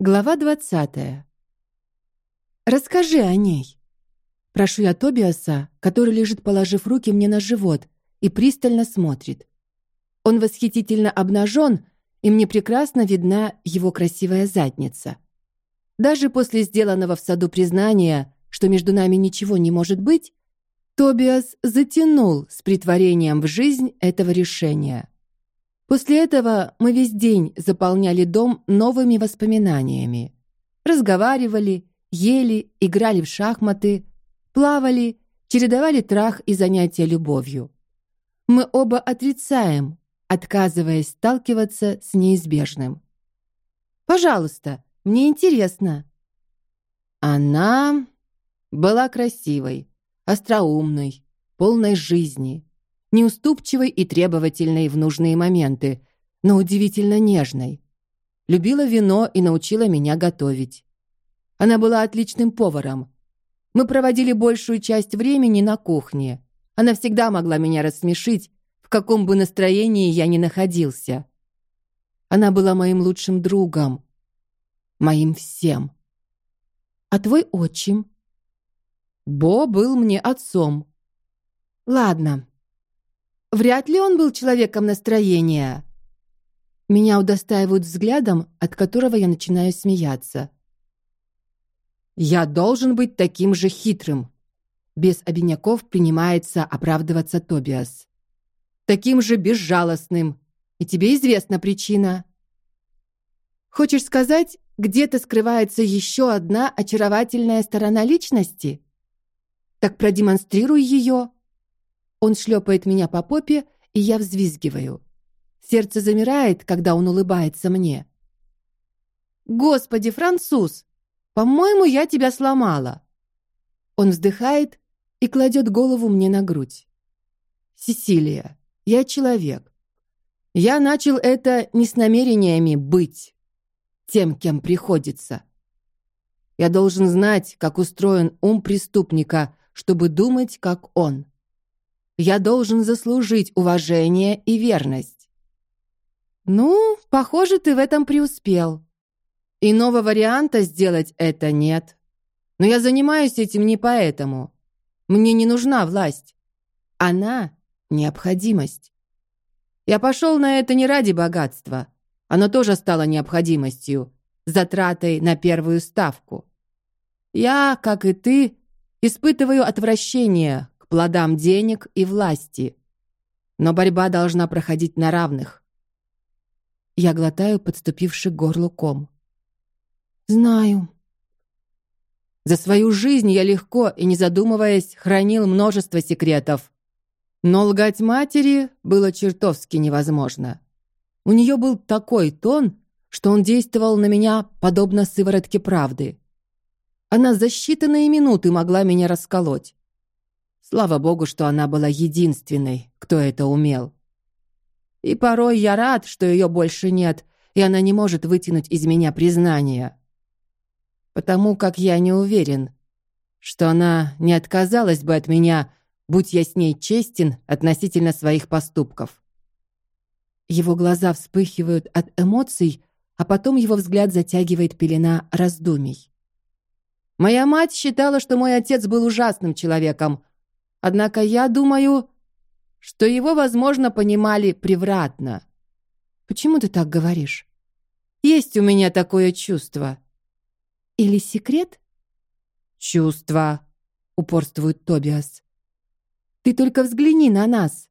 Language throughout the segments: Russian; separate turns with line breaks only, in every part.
Глава двадцатая. Расскажи о ней. Прошу я Тобиаса, который лежит, положив руки мне на живот и пристально смотрит. Он восхитительно обнажен, и мне прекрасно видна его красивая задница. Даже после сделанного в саду признания, что между нами ничего не может быть, Тобиас затянул с притворением в жизнь этого решения. После этого мы весь день заполняли дом новыми воспоминаниями. Разговаривали, ели, играли в шахматы, плавали, чередовали трах и занятия любовью. Мы оба отрицаем, отказываясь сталкиваться с неизбежным. Пожалуйста, мне интересно. Она была красивой, остроумной, полной жизни неуступчивой и требовательной в нужные моменты, но удивительно нежной. Любила вино и научила меня готовить. Она была отличным поваром. Мы проводили большую часть времени на кухне. Она всегда могла меня рассмешить, в каком бы настроении я ни находился. Она была моим лучшим другом, моим всем. А твой отчим? Бо был мне отцом. Ладно, Вряд ли он был человеком настроения. Меня удостаивают взглядом, от которого я начинаю смеяться. Я должен быть таким же хитрым. Без обиняков принимается оправдываться Тобиас. Таким же безжалостным. И тебе известна причина. Хочешь сказать, где-то скрывается еще одна очаровательная сторона личности? Так продемонстрируй ее. Он шлепает меня по попе, и я взвизгиваю. Сердце замирает, когда он улыбается мне. Господи, француз, по-моему, я тебя сломала. Он вздыхает и кладет голову мне на грудь. Сесилия, я человек. Я начал это не с намерениями быть тем, кем приходится. Я должен знать, как устроен ум преступника, чтобы думать, как он. Я должен заслужить уважение и верность. Ну, похоже, ты в этом преуспел. Иного варианта сделать это нет. Но я занимаюсь этим не поэтому. Мне не нужна власть. Она необходимость. Я пошел на это не ради богатства. Оно тоже стало необходимостью, затратой на первую ставку. Я, как и ты, испытываю отвращение плодам денег и власти. Но борьба должна проходить на равных. Я глотаю подступивший к горлу ком. Знаю. За свою жизнь я легко и не задумываясь хранил множество секретов, но лгать матери было чертовски невозможно. У нее был такой тон, что он действовал на меня подобно сыворотке правды. Она за считанные минуты могла меня расколоть. Слава богу, что она была единственной, кто это умел. И порой я рад, что ее больше нет, и она не может вытянуть из меня признания. Потому как я не уверен, что она не отказалась бы от меня, будь я с ней честен относительно своих поступков. Его глаза вспыхивают от эмоций, а потом его взгляд затягивает пелена раздумий. Моя мать считала, что мой отец был ужасным человеком, Однако я думаю, что его, возможно, понимали превратно. Почему ты так говоришь? Есть у меня такое чувство. Или секрет? Чувство, упорствует Тобиас. Ты только взгляни на нас,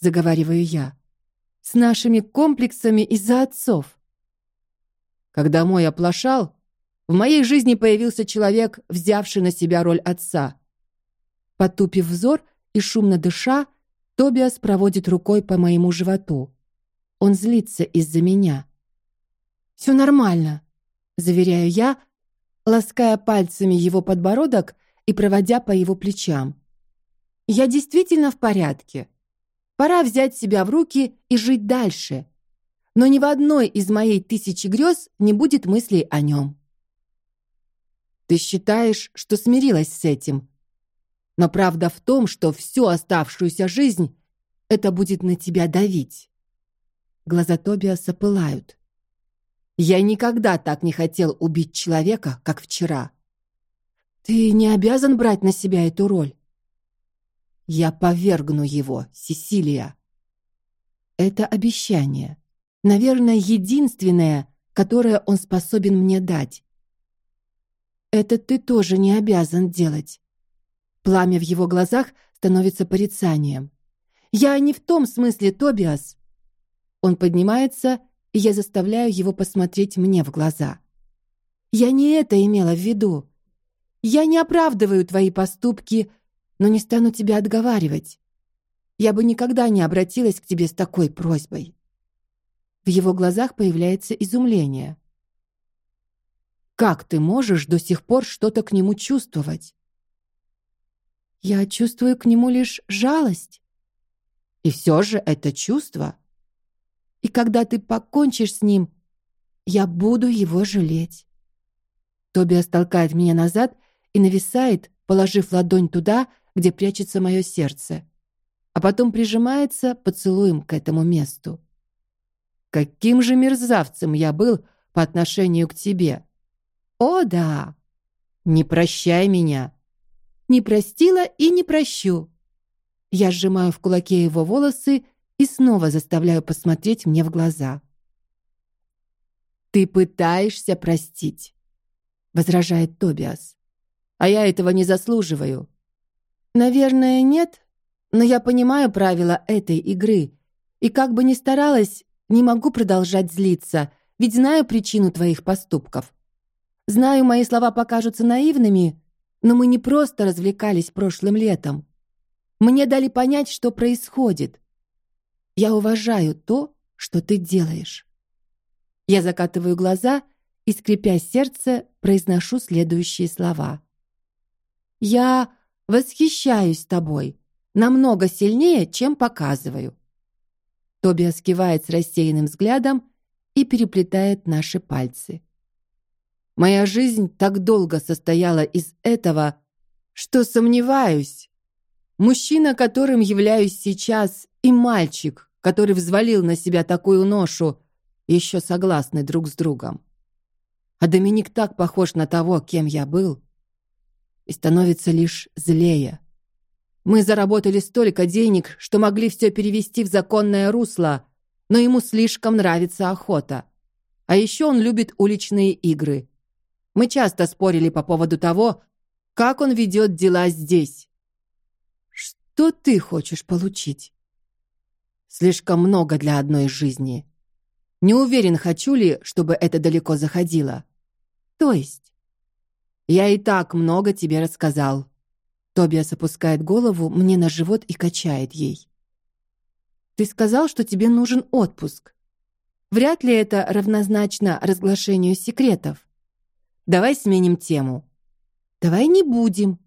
заговариваю я, с нашими комплексами из-за отцов. Когда мой оплошал, в моей жизни появился человек, взявший на себя роль отца. Потупив взор и шумно дыша, Тобиас проводит рукой по моему животу. Он злится из-за меня. Все нормально, заверяю я, лаская пальцами его подбородок и проводя по его плечам. Я действительно в порядке. Пора взять себя в руки и жить дальше. Но ни в одной из моей тысячи грез не будет мыслей о нем. Ты считаешь, что смирилась с этим? Но правда в том, что всю оставшуюся жизнь это будет на тебя давить. Глаза Тобиаса пылают. Я никогда так не хотел убить человека, как вчера. Ты не обязан брать на себя эту роль. Я повергну его, Сесилия. Это обещание, наверное, единственное, которое он способен мне дать. Это ты тоже не обязан делать. Пламя в его глазах становится порицанием. Я не в том смысле, Тобиас. Он поднимается, и я заставляю его посмотреть мне в глаза. Я не это имела в виду. Я не оправдываю твои поступки, но не стану тебя отговаривать. Я бы никогда не обратилась к тебе с такой просьбой. В его глазах появляется изумление. Как ты можешь до сих пор что-то к нему чувствовать? Я чувствую к нему лишь жалость. И все же это чувство. И когда ты покончишь с ним, я буду его жалеть. Тоби толкает меня назад и нависает, положив ладонь туда, где прячется мое сердце, а потом прижимается поцелуем к этому месту. Каким же мерзавцем я был по отношению к тебе. О, да. Не прощай меня. Не простила и не прощу. Я сжимаю в кулаке его волосы и снова заставляю посмотреть мне в глаза. Ты пытаешься простить, возражает Тобиас. А я этого не заслуживаю. Наверное, нет, но я понимаю правила этой игры, и как бы ни старалась, не могу продолжать злиться, ведь знаю причину твоих поступков. Знаю, мои слова покажутся наивными, но мы не просто развлекались прошлым летом. Мне дали понять, что происходит. Я уважаю то, что ты делаешь. Я закатываю глаза и, скрипя сердце, произношу следующие слова. Я Восхищаюсь тобой намного сильнее, чем показываю. Тобиас кивает с рассеянным взглядом и переплетает наши пальцы. Моя жизнь так долго состояла из этого, что сомневаюсь. Мужчина, которым являюсь сейчас, и мальчик, который взвалил на себя такую ношу, еще согласны друг с другом. А Доминик так похож на того, кем я был и становится лишь злее. Мы заработали столько денег, что могли все перевести в законное русло, но ему слишком нравится охота. А еще он любит уличные игры. Мы часто спорили по поводу того, как он ведет дела здесь. Что ты хочешь получить? Слишком много для одной жизни. Не уверен, хочу ли, чтобы это далеко заходило. То есть я и так много тебе рассказал. Тобиас опускает голову мне на живот и качает ей. Ты сказал, что тебе нужен отпуск. Вряд ли это равнозначно разглашению секретов. Давай сменим тему. Давай не будем.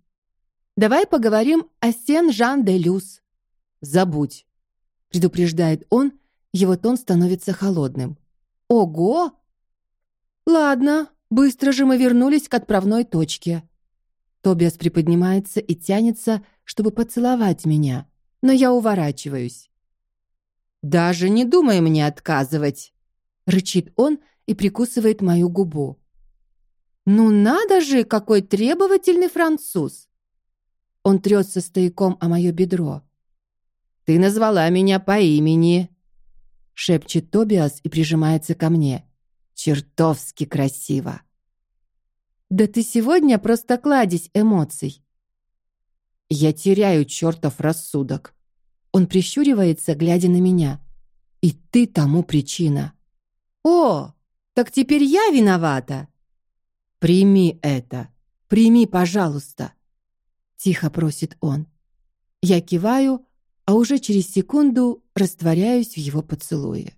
Давай поговорим о Сен-Жан-де-Люс. Забудь, предупреждает он, его тон становится холодным. Ого! Ладно, Быстро же мы вернулись к отправной точке. Тобиас приподнимается и тянется, чтобы поцеловать меня, но я уворачиваюсь. Даже не думай мне отказывать, рычит он и прикусывает мою губу. Ну надо же, какой требовательный француз. Он трется стояком о мое бедро. Ты назвала меня по имени, шепчет Тобиас и прижимается ко мне. Чертовски красиво. Да ты сегодня просто кладезь эмоций. Я теряю чертов рассудок. Он прищуривается, глядя на меня. И ты тому причина. О, так теперь я виновата. Прими это. Прими, пожалуйста. Тихо просит он. Я киваю, а уже через секунду растворяюсь в его поцелуе.